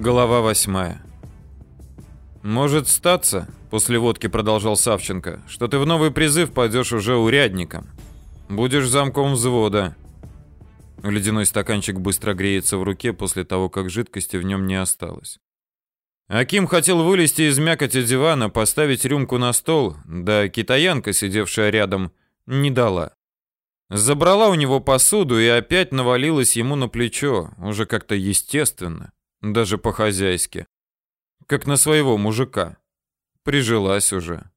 Глава восьмая. «Может статься, — после водки продолжал Савченко, — что ты в новый призыв пойдешь уже урядником. Будешь замком взвода». Ледяной стаканчик быстро греется в руке после того, как жидкости в нем не осталось. Аким хотел вылезти из мякоти дивана, поставить рюмку на стол, да китаянка, сидевшая рядом, не дала. Забрала у него посуду и опять навалилась ему на плечо, уже как-то естественно даже по-хозяйски. Как на своего мужика. Прижилась уже.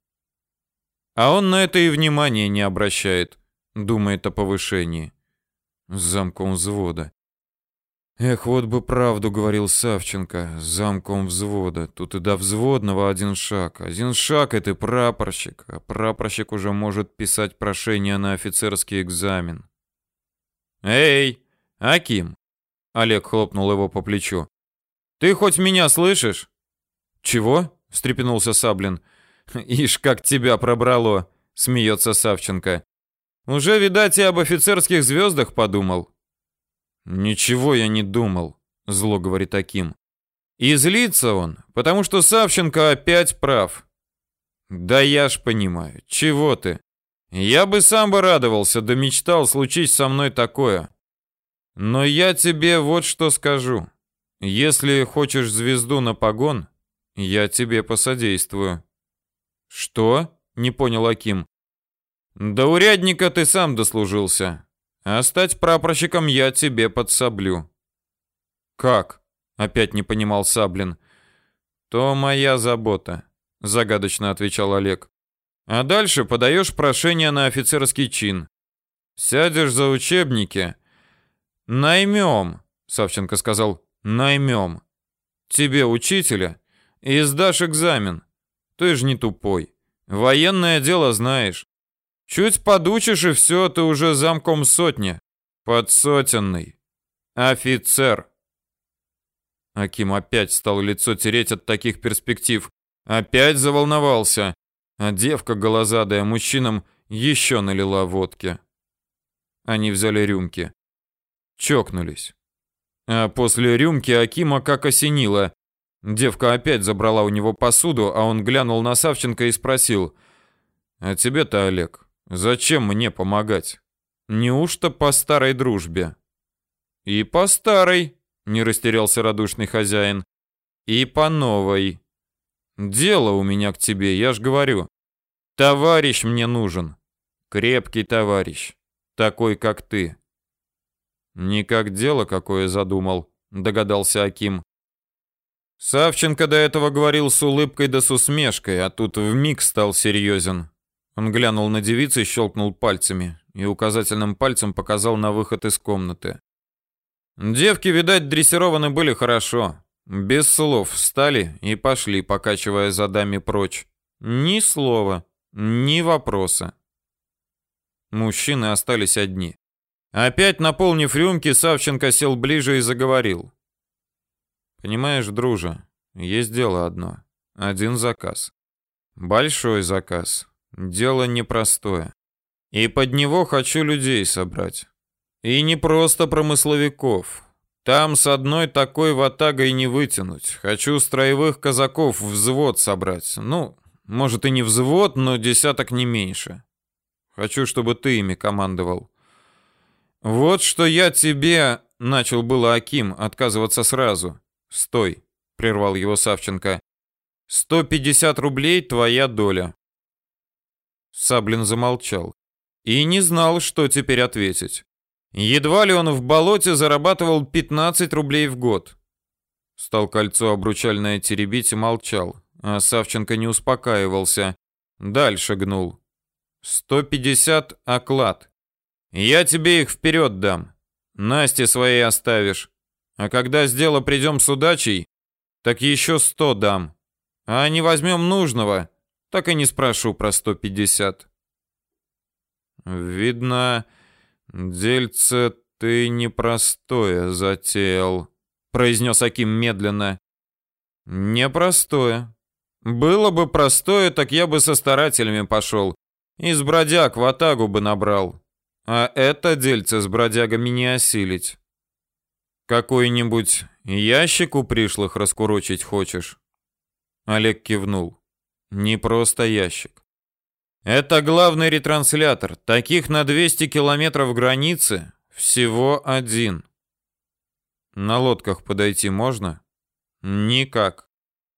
А он на это и внимания не обращает, думает о повышении. Замком взвода. Эх, вот бы правду говорил Савченко, замком взвода. Тут и до взводного один шаг. Один шаг — это прапорщик, а прапорщик уже может писать прошение на офицерский экзамен. «Эй, Аким!» Олег хлопнул его по плечу. Ты хоть меня слышишь? Чего? встрепенулся Саблин. Ишь, как тебя пробрало, смеется Савченко. Уже, видать, и об офицерских звездах подумал. Ничего я не думал, зло говорит таким. И злится он, потому что Савченко опять прав. Да я ж понимаю, чего ты? Я бы сам бы радовался, да мечтал случись со мной такое. Но я тебе вот что скажу. Если хочешь звезду на погон, я тебе посодействую. Что? Не понял Аким. До урядника ты сам дослужился, а стать прапорщиком я тебе подсоблю. Как? Опять не понимал Саблин. То моя забота, загадочно отвечал Олег. А дальше подаешь прошение на офицерский чин. Сядешь за учебники. Наймем, Савченко сказал, Наймем. Тебе учителя и сдашь экзамен. Ты ж не тупой. Военное дело знаешь. Чуть подучишь и все, ты уже замком сотни. Подсотенный. Офицер. Аким опять стал лицо тереть от таких перспектив. Опять заволновался. А девка голозадая мужчинам еще налила водки. Они взяли рюмки. Чокнулись. А после рюмки Акима как осенило. Девка опять забрала у него посуду, а он глянул на Савченко и спросил: "А тебе-то, Олег, зачем мне помогать? Неужто по старой дружбе?" "И по старой", не растерялся радушный хозяин. "И по новой. Дело у меня к тебе, я ж говорю. Товарищ мне нужен. Крепкий товарищ, такой как ты. Не как дело какое задумал, догадался Аким. Савченко до этого говорил с улыбкой да с усмешкой, а тут вмиг стал серьезен. Он глянул на девицу и щелкнул пальцами, и указательным пальцем показал на выход из комнаты. Девки, видать, дрессированы были хорошо. Без слов встали и пошли, покачивая задами прочь. Ни слова, ни вопроса. Мужчины остались одни. Опять наполнив рюмки, Савченко сел ближе и заговорил. Понимаешь, друже, есть дело одно. Один заказ. Большой заказ. Дело непростое. И под него хочу людей собрать. И не просто промысловиков. Там с одной такой ватагой не вытянуть. Хочу строевых казаков взвод собрать. Ну, может и не взвод, но десяток не меньше. Хочу, чтобы ты ими командовал. Вот что я тебе, начал было Аким, отказываться сразу. Стой, прервал его Савченко. 150 рублей твоя доля. Саблин замолчал и не знал, что теперь ответить. Едва ли он в болоте зарабатывал 15 рублей в год. Стал кольцо обручальное теребить и молчал, а Савченко не успокаивался. Дальше гнул. 150 оклад. Я тебе их вперед дам. Насте своей оставишь. А когда с дела придем с удачей, так еще сто дам. А не возьмем нужного, так и не спрошу про сто пятьдесят. Видно, дельце ты непростое затеял, произнес Аким медленно. Непростое. Было бы простое, так я бы со старателями пошел. Из бродяг в атагу бы набрал. А это дельце с бродягами не осилить. Какой-нибудь ящик у пришлых раскурочить хочешь? Олег кивнул. Не просто ящик. Это главный ретранслятор. Таких на 200 километров границы всего один. На лодках подойти можно? Никак.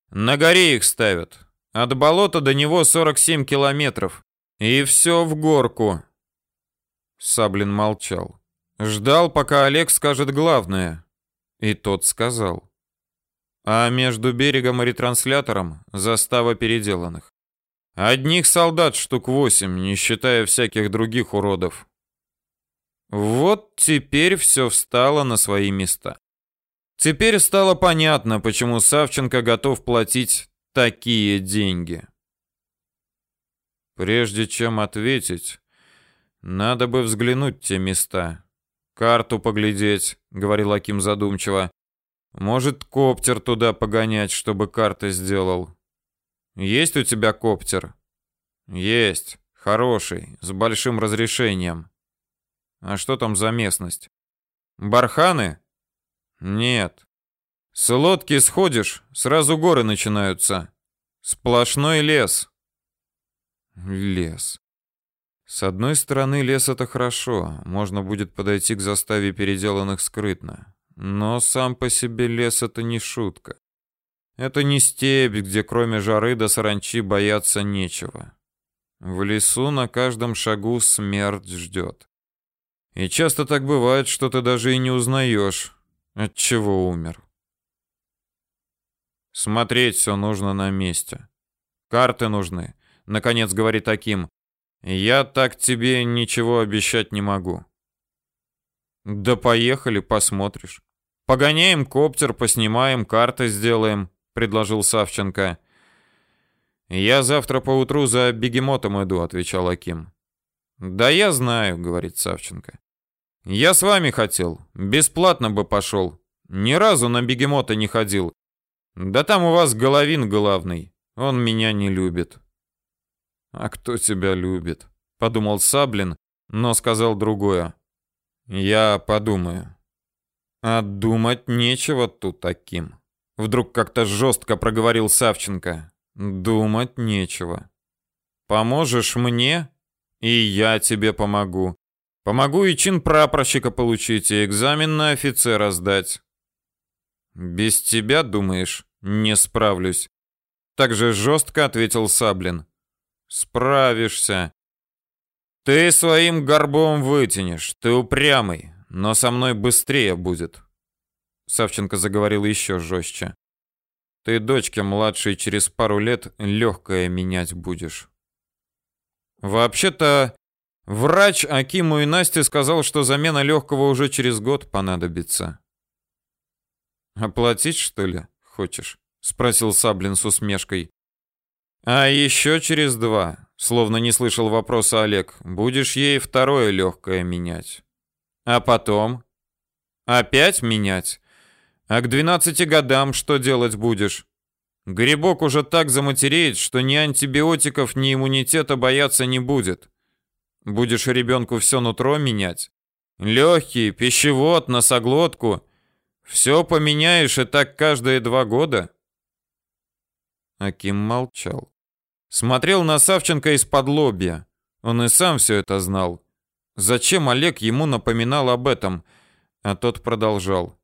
На горе их ставят. От болота до него 47 километров. И все в горку. Саблин молчал. Ждал, пока Олег скажет главное. И тот сказал. А между берегом и ретранслятором застава переделанных. Одних солдат штук восемь, не считая всяких других уродов. Вот теперь все встало на свои места. Теперь стало понятно, почему Савченко готов платить такие деньги. Прежде чем ответить, надо бы взглянуть те места. Карту поглядеть, говорил Аким задумчиво. Может, коптер туда погонять, чтобы карты сделал. Есть у тебя коптер? Есть, хороший, с большим разрешением. А что там за местность? Барханы? Нет. С лодки сходишь, сразу горы начинаются. Сплошной лес. Лес. С одной стороны, лес это хорошо, можно будет подойти к заставе переделанных скрытно. Но сам по себе лес это не шутка. Это не степь, где кроме жары до саранчи бояться нечего. В лесу на каждом шагу смерть ждет. И часто так бывает, что ты даже и не узнаешь, от чего умер. Смотреть все нужно на месте. Карты нужны. Наконец говорит таким. Я так тебе ничего обещать не могу. Да поехали, посмотришь. Погоняем коптер, поснимаем, карты сделаем, предложил Савченко. Я завтра поутру за бегемотом иду, отвечал Аким. Да я знаю, говорит Савченко. Я с вами хотел, бесплатно бы пошел. Ни разу на бегемота не ходил. Да там у вас головин главный. Он меня не любит. А кто тебя любит? Подумал Саблин, но сказал другое. Я подумаю. А думать нечего тут таким. Вдруг как-то жестко проговорил Савченко. Думать нечего. Поможешь мне, и я тебе помогу. Помогу и чин прапорщика получить, и экзамен на офицера сдать. Без тебя, думаешь, не справлюсь? Так же жестко ответил Саблин. Справишься. Ты своим горбом вытянешь, ты упрямый, но со мной быстрее будет. Савченко заговорил еще жестче. Ты дочке младшей через пару лет легкое менять будешь. Вообще-то Врач Акиму и Насте сказал, что замена легкого уже через год понадобится. «Оплатить, что ли, хочешь?» — спросил Саблин с усмешкой. «А еще через два, словно не слышал вопроса Олег, будешь ей второе легкое менять. А потом? Опять менять? А к двенадцати годам что делать будешь? Грибок уже так заматереет, что ни антибиотиков, ни иммунитета бояться не будет. Будешь ребенку все нутро менять? Легкий, пищевод, носоглотку. Все поменяешь и так каждые два года?» Аким молчал. Смотрел на Савченко из-под лобья. Он и сам все это знал. Зачем Олег ему напоминал об этом? А тот продолжал.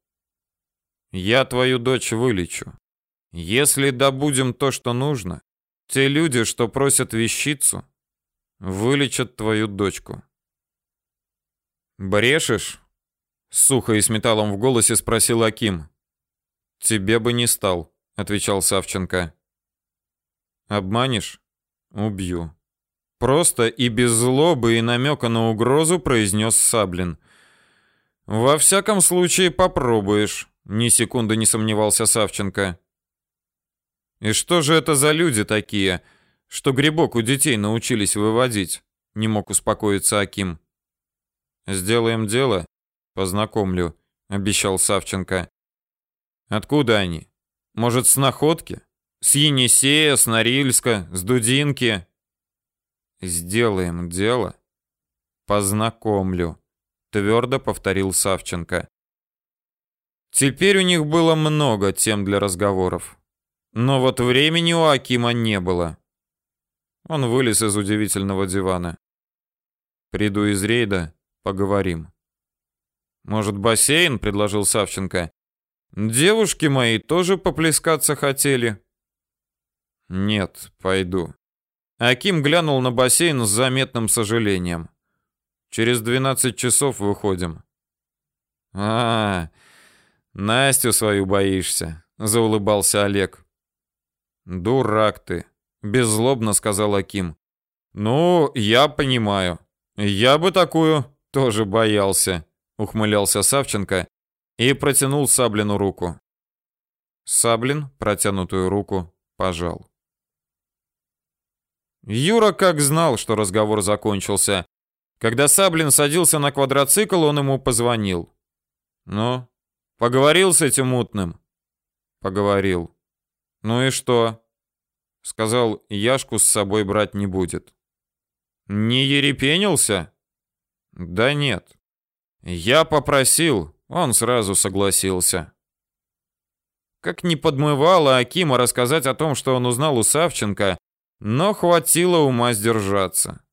«Я твою дочь вылечу. Если добудем то, что нужно, те люди, что просят вещицу, Вылечат твою дочку. Брешешь? Сухо и с металлом в голосе спросил Аким. Тебе бы не стал, отвечал Савченко. Обманешь? Убью. Просто и без злобы и намека на угрозу произнес Саблин. Во всяком случае попробуешь, ни секунды не сомневался Савченко. И что же это за люди такие? что грибок у детей научились выводить, не мог успокоиться Аким. Сделаем дело, познакомлю, обещал Савченко. Откуда они? Может, с находки? С Енисея, с Норильска, с Дудинки? Сделаем дело, познакомлю, твердо повторил Савченко. Теперь у них было много тем для разговоров. Но вот времени у Акима не было. Он вылез из удивительного дивана. Приду из рейда, поговорим. Может, бассейн, предложил Савченко. Девушки мои тоже поплескаться хотели. Нет, пойду. Аким глянул на бассейн с заметным сожалением. Через 12 часов выходим. А, Настю свою боишься, заулыбался Олег. Дурак ты, беззлобно сказал Аким. Ну, я понимаю. Я бы такую тоже боялся, ухмылялся Савченко и протянул Саблину руку. Саблин протянутую руку пожал. Юра как знал, что разговор закончился. Когда Саблин садился на квадроцикл, он ему позвонил. «Ну, поговорил с этим мутным?» «Поговорил». «Ну и что?» Сказал, Яшку с собой брать не будет. «Не ерепенился?» «Да нет. Я попросил, он сразу согласился». Как не подмывало Акима рассказать о том, что он узнал у Савченко, но хватило ума сдержаться.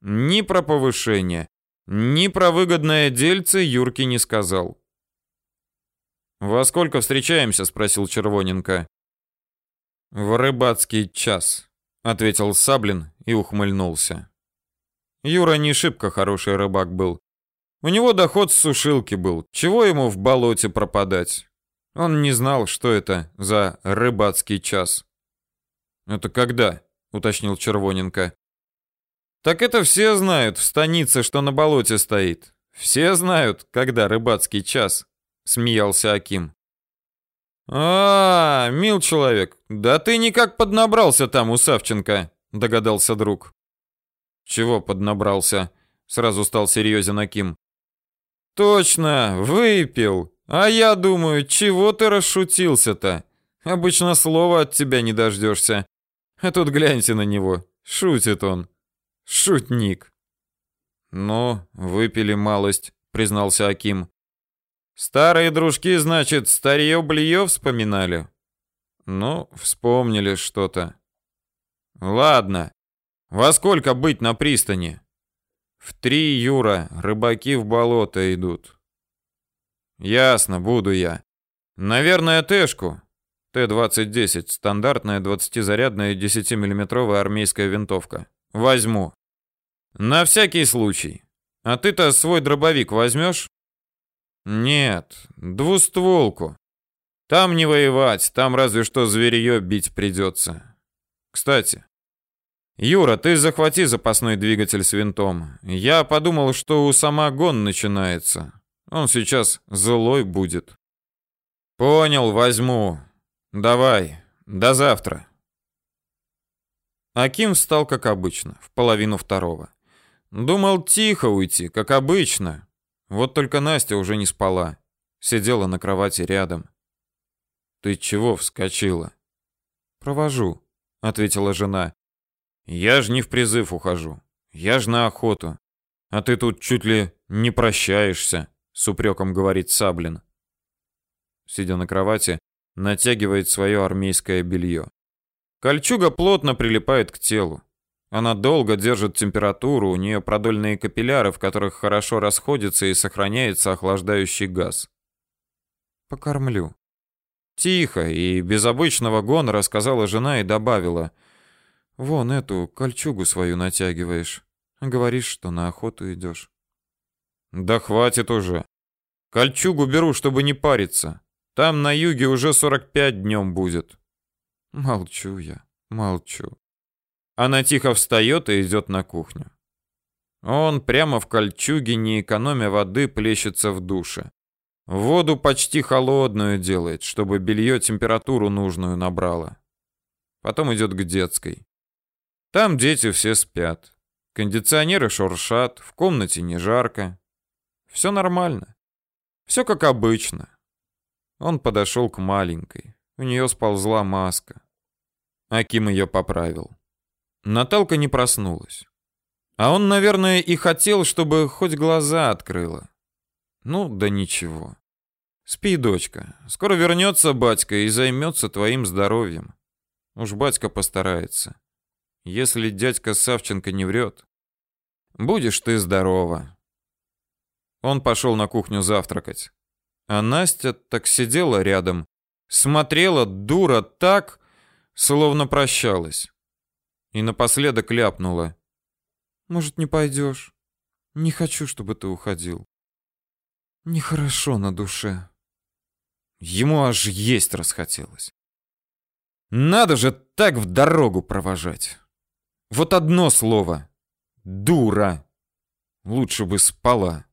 Ни про повышение, ни про выгодное дельце Юрки не сказал. «Во сколько встречаемся?» — спросил Червоненко. «В рыбацкий час», — ответил Саблин и ухмыльнулся. Юра не шибко хороший рыбак был. У него доход с сушилки был. Чего ему в болоте пропадать? Он не знал, что это за рыбацкий час. «Это когда?» Уточнил Червоненко. Так это все знают в станице, что на болоте стоит. Все знают, когда рыбацкий час, смеялся Аким. А, мил человек, да ты никак поднабрался там у Савченко, догадался друг. Чего поднабрался? Сразу стал серьезен Аким. Точно, выпил. А я думаю, чего ты расшутился-то? Обычно слова от тебя не дождешься. А тут гляньте на него. Шутит он. Шутник. Ну, выпили малость, признался Аким. Старые дружки, значит, старье-блие вспоминали? Ну, вспомнили что-то. Ладно. Во сколько быть на пристани? В три, Юра, рыбаки в болото идут. Ясно, буду я. Наверное, Тэшку. Т-2010, стандартная 20-зарядная 10-миллиметровая армейская винтовка. Возьму. На всякий случай. А ты-то свой дробовик возьмешь? Нет, двустволку. Там не воевать, там разве что зверье бить придется. Кстати, Юра, ты захвати запасной двигатель с винтом. Я подумал, что у самогон начинается. Он сейчас злой будет. Понял, возьму. Давай, до завтра. Аким встал как обычно, в половину второго. Думал тихо уйти, как обычно. Вот только Настя уже не спала, сидела на кровати рядом. Ты чего вскочила? Провожу, ответила жена. Я ж не в призыв ухожу. Я ж на охоту. А ты тут чуть ли не прощаешься, с упреком говорит Саблин. Сидя на кровати, натягивает свое армейское белье. Кольчуга плотно прилипает к телу. Она долго держит температуру, у нее продольные капилляры, в которых хорошо расходится и сохраняется охлаждающий газ. Покормлю. Тихо и без обычного гона рассказала жена и добавила: "Вон эту кольчугу свою натягиваешь, говоришь, что на охоту идешь». Да хватит уже. Кольчугу беру, чтобы не париться. Там на юге уже 45 днем будет. Молчу я, молчу. Она тихо встает и идет на кухню. Он прямо в кольчуге, не экономя воды, плещется в душе. Воду почти холодную делает, чтобы белье температуру нужную набрало. Потом идет к детской. Там дети все спят. Кондиционеры шуршат, в комнате не жарко. Все нормально. Все как обычно. Он подошел к маленькой. У нее сползла маска. Аким ее поправил. Наталка не проснулась. А он, наверное, и хотел, чтобы хоть глаза открыла. Ну, да ничего. Спи, дочка. Скоро вернется батька и займется твоим здоровьем. Уж батька постарается. Если дядька Савченко не врет, будешь ты здорова. Он пошел на кухню завтракать. А Настя так сидела рядом, смотрела дура так, словно прощалась. И напоследок ляпнула. «Может, не пойдешь? Не хочу, чтобы ты уходил. Нехорошо на душе». Ему аж есть расхотелось. Надо же так в дорогу провожать. Вот одно слово. Дура. Лучше бы спала.